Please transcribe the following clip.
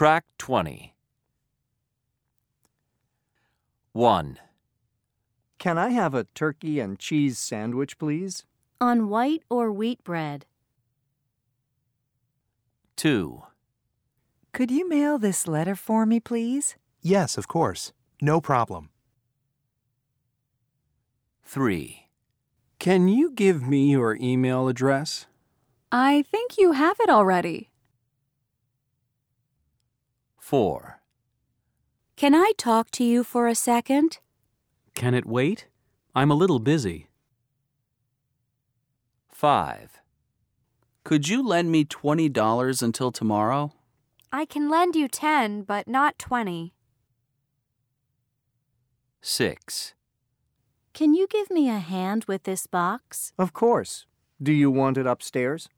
Track 20. 1, Can I have a turkey and cheese sandwich, please? On white or wheat bread? 2, Could you mail this letter for me, please? Yes, of course. No problem. 3, Can you give me your email address? I think you have it already. 4, Can I talk to you for a second? Can it wait? I'm a little busy. 5, Could you lend me $20 until tomorrow? I can lend you 10, but not 20. 6, Can you give me a hand with this box? Of course. Do you want it upstairs?